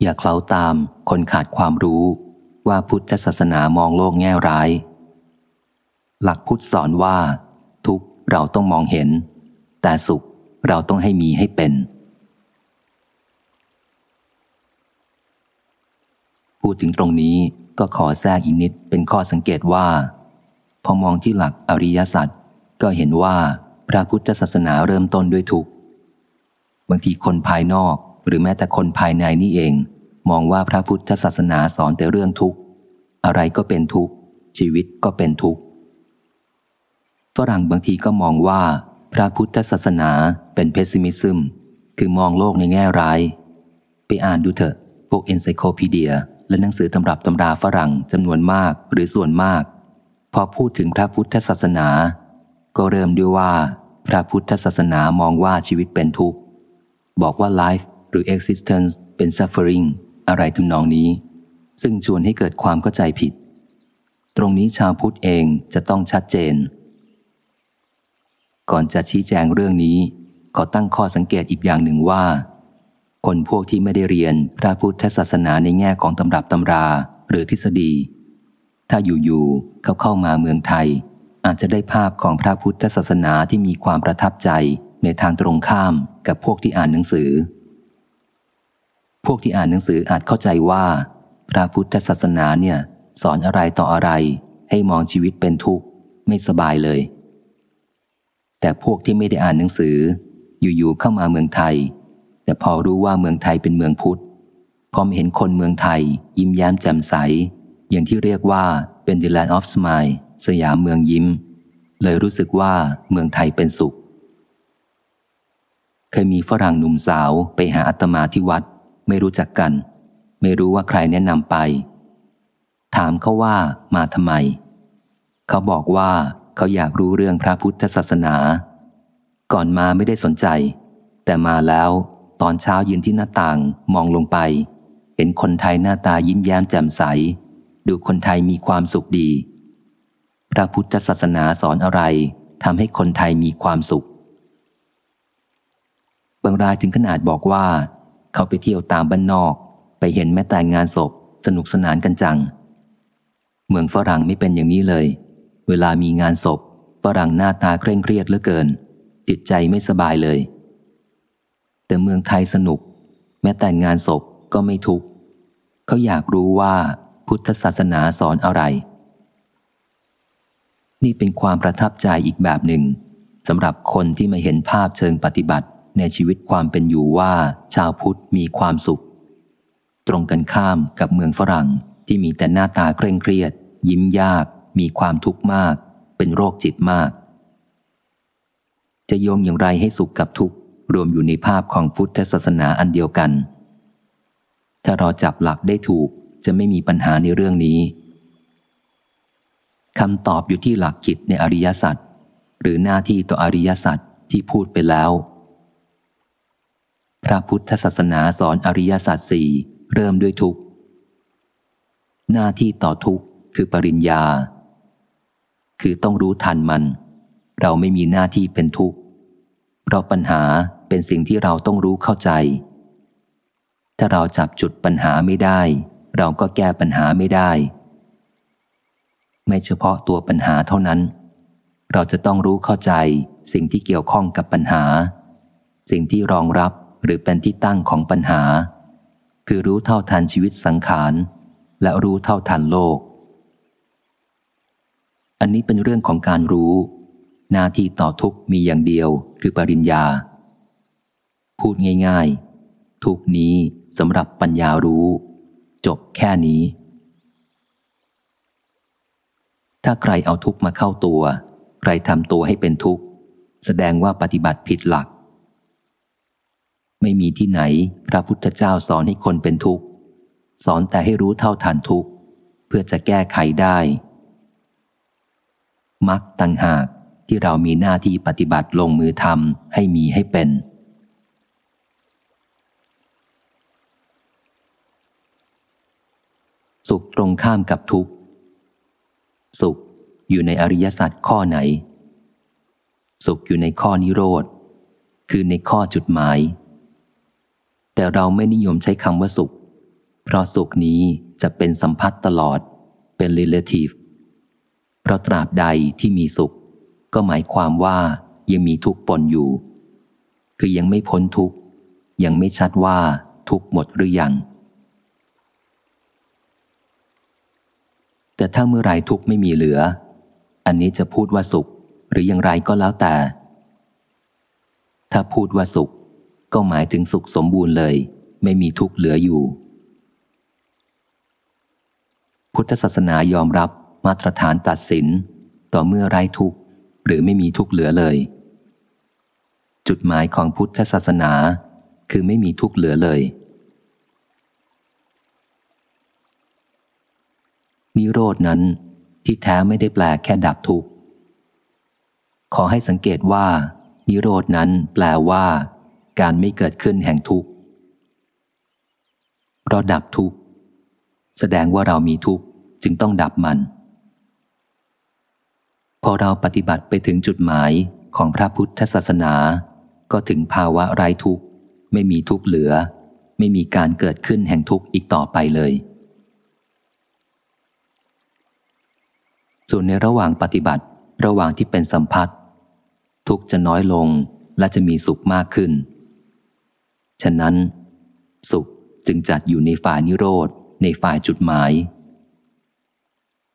อย่าเคล้าตามคนขาดความรู้ว่าพุทธศาสนามองโลกแง่ร้าย หลักพุทธสอนว่า ทุกเราต้องมองเห็น แต่สุขเราต้องให้มีให้เป็น พูดถึงตรงนี้ก็ขอแทรกอีกนิดเป็นข้อสังเกตว่า พอมองที่หลักอริยสัจก็เห็นว่าพระพุทธศาสนาเริ่มต้นด้วยทุกบางทีคนภายนอก หรือแม้แต่คนภายในนี่เอง มองว่าพระพุทธศาสนาสอนแต่เรื่องทุกข์ อะไรก็เป็นทุกข์ ชีวิตก็เป็นทุกข์ฝรั่งบางทีก็มองว่า พระพุทธศาสนาเป็นเพสซิมิซึม คือมองโลกในแง่ร้าย ไปอ่านดูเถอะ พวกเอนไซโคพีเดีย และหนังสือตำรับตำราฝรั่งจำนวนมากหรือส่วนมาก พอพูดถึงพระพุทธศาสนา ก็เริ่มด้วยว่า พระพุทธศาสนามองว่าชีวิตเป็นทุกข์ บอกว่า life หรือ existence เป็น suffering อะไรทำนองนี้ ซึ่งชวนให้เกิดความเข้าใจผิด ตรงนี้ชาวพุทธเองจะต้องชัดเจน ก่อนจะชี้แจงเรื่องนี้ ขอตั้งข้อสังเกตอีกอย่างหนึ่งว่า คนพวกที่ไม่ได้เรียนพระพุทธศาสนาในแง่ของตำรับตำราหรือทฤษฎี ถ้าอยู่ๆเขาเข้ามาเมืองไทย อาจจะได้ภาพของพระพุทธศาสนาที่มีความประทับใจในทางตรงข้ามกับพวกที่อ่านหนังสือ พวกที่อ่านหนังสืออาจเข้าใจว่า พระพุทธศาสนาเนี่ย สอนอะไรต่ออะไร ให้มองชีวิตเป็นทุกข์ ไม่สบายเลย แต่พวกที่ไม่ได้อ่านหนังสือ อยู่ๆเข้ามาเมืองไทย แต่พอรู้ว่าเมืองไทยเป็นเมืองพุทธพอมเห็นคนเมืองไทย ยิ้มแย้มแจ่มใส อย่างที่เรียกว่าเป็น the land of smile สยามเมืองยิ้ม เลยรู้สึกว่าเมืองไทยเป็นสุข เคยมีฝรั่งหนุ่มสาวไปหาอาตมาที่วัด ไม่รู้จักกัน ไม่รู้ว่าใครแนะนำไป ถามเขาว่ามาทำไม เขาบอกว่าเขาอยากรู้เรื่องพระพุทธศาสนา ก่อนมาไม่ได้สนใจ แต่มาแล้วตอนเช้ายืนที่หน้าต่างมองลงไป เห็นคนไทยหน้าตายิ้มแย้มแจ่มใส ดูคนไทยมีความสุขดี พระพุทธศาสนาสอนอะไรทำให้คนไทยมีความสุข บางรายถึงขนาดบอกว่า เขาไปเที่ยวตามบ้านนอก ไปเห็นแม้แต่งานศพ สนุกสนานกันจัง เมืองฝรั่งไม่เป็นอย่างนี้เลย เวลามีงานศพฝรั่งหน้าตาเคร่งเครียดเหลือเกิน จิตใจไม่สบายเลย แต่เมืองไทยสนุก แม้แต่งานศพก็ไม่ทุกข์เขาอยากรู้ว่าพุทธศาสนาสอนอะไร นี่เป็นความประทับใจอีกแบบหนึ่งสำหรับคนที่มาเห็นภาพเชิงปฏิบัติ ในชีวิตความเป็นอยู่ว่า ชาวพุทธมีความสุข ตรงกันข้ามกับเมืองฝรั่งที่มีแต่หน้าตาเคร่งเครียด ยิ้มยาก มีความทุกข์มาก เป็นโรคจิตมาก จะโยงอย่างไรให้สุขกับทุกข์รวมอยู่ในภาพของพุทธศาสนาอันเดียวกัน ถ้าเราจับหลักได้ถูกจะไม่มีปัญหาในเรื่องนี้คำตอบอยู่ที่หลักคิดในอริยสัจหรือหน้าที่ต่ออริยสัจที่พูดไปแล้ว ระพุทธศาสนาสอนอริยสัจสี่เริ่มด้วยทุกหน้าที่ต่อทุกคือปริญญา คือต้องรู้ทันมัน เราไม่มีหน้าที่เป็นทุกข์เพราะปัญหาเป็นสิ่งที่เราต้องรู้เข้าใจ ถ้าเราจับจุดปัญหาไม่ได้ เราก็แก้ปัญหาไม่ได้ ไม่เฉพาะตัวปัญหาเท่านั้น เราจะต้องรู้เข้าใจสิ่งที่เกี่ยวข้องกับปัญหา สิ่งที่รองรับ หรือเป็นที่ตั้งของปัญหา คือรู้เท่าทันชีวิตสังขาร และรู้เท่าทันโลก อันนี้เป็นเรื่องของการรู้ หน้าที่ต่อทุกมีอย่างเดียวคือปริญญา พูดง่าย ๆ ทุกนี้สำหรับปัญญารู้ จบแค่นี้ ถ้าใครเอาทุกมาเข้าตัว ใครทำตัวให้เป็นทุกข์ แสดงว่าปฏิบัติผิดหลัก ไม่มีที่ไหน พระพุทธเจ้าสอนให้คนเป็นทุกข์ สอนแต่ให้รู้เท่าทันทุกข์ เพื่อจะแก้ไขได้มักตังหากที่เรามีหน้าที่ปฏิบัติลงมือทำให้มีให้เป็น สุขตรงข้ามกับทุกข์ สุขอยู่ในอริยสัจข้อไหน สุขอยู่ในข้อนิโรธ คือในข้อจุดหมาย แต่เราไม่นิยมใช้คำว่าสุข เพราะสุขนี้จะเป็นสัมพัทธ์ตลอด เป็น relative เพราะตราบใดที่มีสุข ก็หมายความว่ายังมีทุกข์ปนอยู่ คือยังไม่พ้นทุกข์ ยังไม่ชัดว่าทุกข์หมดหรือยัง แต่ถ้าเมื่อไรทุกข์ไม่มีเหลือ อันนี้จะพูดว่าสุขหรืออย่างไรก็แล้วแต่ ถ้าพูดว่าสุข ก็หมายถึงสุขสมบูรณ์เลย ไม่มีทุกข์เหลืออยู่ พุทธศาสนายอมรับมาตรฐานตัดสิน ต่อเมื่อไร้ทุกข์หรือไม่มีทุกข์เหลือเลย จุดหมายของพุทธศาสนาคือไม่มีทุกข์เหลือเลย นิโรดนั้นที่แท้ไม่ได้แปลแค่ดับทุกข์ขอให้สังเกตว่า นิโรดนั้นแปลว่า การไม่เกิดขึ้นแห่งทุกข์เพราะดับทุกข์แสดงว่าเรามีทุกข์จึงต้องดับมัน พอเราปฏิบัติไปถึงจุดหมายของพระพุทธศาสนา ก็ถึงภาวะไร้ทุกข์ ไม่มีทุกข์เหลือ ไม่มีการเกิดขึ้นแห่งทุกข์อีกต่อไปเลย ส่วนในระหว่างปฏิบัติระหว่างที่เป็นสัมพัทธ์ทุกจะน้อยลงและจะมีสุขมากขึ้น ฉะนั้น สุขจึงจัดอยู่ในฝ่ายนิโรธ ในฝ่ายจุดหมาย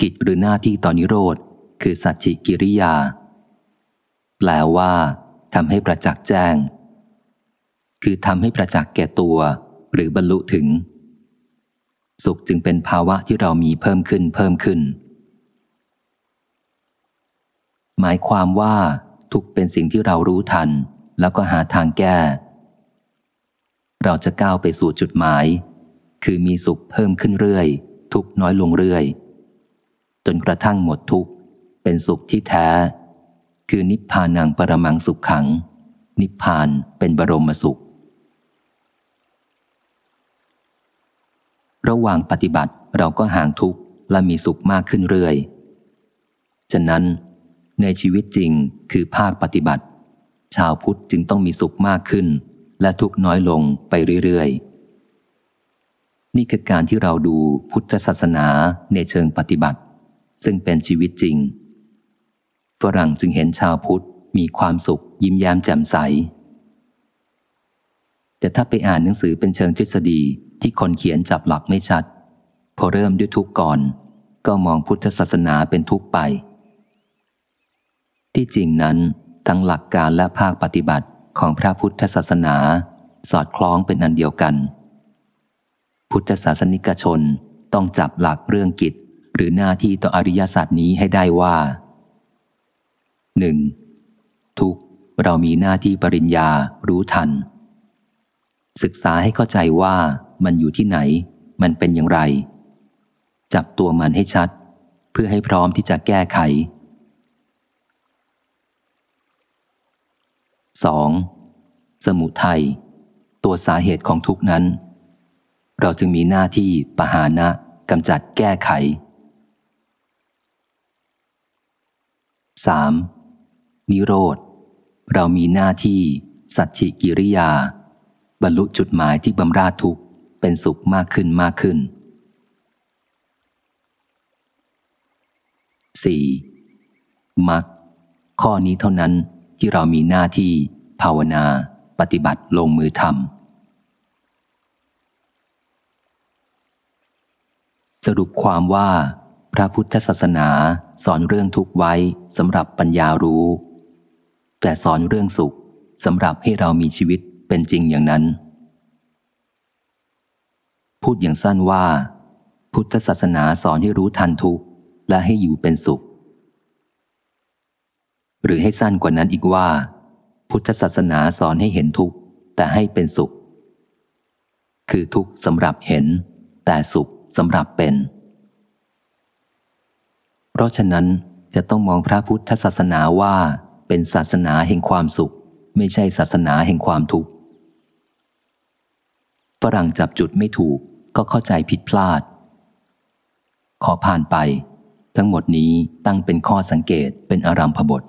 กิจหรือหน้าที่ต่อนิโรธ คือสัจจิกิริยา แปลว่าทำให้ประจักษ์แจ้ง คือทำให้ประจักษ์แก่ตัว หรือบรรลุถึง สุขจึงเป็นภาวะที่เรามีเพิ่มขึ้นเพิ่มขึ้น หมายความว่าทุกเป็นสิ่งที่เรารู้ทัน แล้วก็หาทางแก้ เราจะก้าวไปสู่จุดหมาย คือมีสุขเพิ่มขึ้นเรื่อย ทุกน้อยลงเรื่อย จนกระทั่งหมดทุกเป็นสุขที่แท้ คือนิพพานังปรมังสุขขัง นิพพานเป็นบรมสุข ระหว่างปฏิบัติเราก็ห่างทุกข์และมีสุขมากขึ้นเรื่อย ฉะนั้นในชีวิตจริงคือภาคปฏิบัติ ชาวพุทธจึงต้องมีสุขมากขึ้น และทุกน้อยลงไปเรื่อยๆ นี่คือการที่เราดูพุทธศาสนาในเชิงปฏิบัติ ซึ่งเป็นชีวิตจริง ฝรั่งจึงเห็นชาวพุทธมีความสุขยิ้มแย้มแจ่มใส แต่ถ้าไปอ่านหนังสือเป็นเชิงทฤษฎีที่คนเขียนจับหลักไม่ชัด พอเริ่มด้วยทุกก่อน ก็มองพุทธศาสนาเป็นทุกไป ที่จริงนั้นทั้งหลักการและภาคปฏิบัติ ของพระพุทธศาสนา สอดคล้องเป็นอันเดียวกัน พุทธศาสนิกชนต้องจับหลักเรื่องกิจ หรือหน้าที่ต่ออริยศาสตร์นี้ให้ได้ว่าหนึ่งทุกเรามีหน้าที่ปริญญารู้ทัน ศึกษาให้เข้าใจว่ามันอยู่ที่ไหน มันเป็นอย่างไร จับตัวมันให้ชัด เพื่อให้พร้อมที่จะแก้ไข 2. สมุทัย ตัวสาเหตุของทุกนั้น เราจึงมีหน้าที่ปหานะกำจัดแก้ไข 3. นิโรธ เรามีหน้าที่ สัจฉิกิริยา บรรลุจุดหมายที่บำราทุกเป็นสุขมากขึ้นมากขึ้น 4. มักข้อนี้เท่านั้นที่เรามีหน้าที่ ภาวนา ปฏิบัติลงมือทำสรุปความว่า พระพุทธศาสนาสอนเรื่องทุกไว้สำหรับปัญญารู้ แต่สอนเรื่องสุขสำหรับให้เรามีชีวิตเป็นจริงอย่างนั้น พูดอย่างสั้นว่า พุทธศาสนาสอนให้รู้ทันทุกและให้อยู่เป็นสุข หรือให้สั้นกว่านั้นอีกว่า พุทธศาสนาสอนให้เห็นทุกข์ แต่ให้เป็นสุข คือทุกข์สำหรับเห็น แต่สุขสำหรับเป็น เพราะฉะนั้นจะต้องมองพระพุทธศาสนาว่าเป็นศาสนาแห่งความสุข ไม่ใช่ศาสนาแห่งความทุกข์ฝรั่งจับจุดไม่ถูกก็เข้าใจผิดพลาด ขอผ่านไป ทั้งหมดนี้ตั้งเป็นข้อสังเกตเป็นอารัมพบท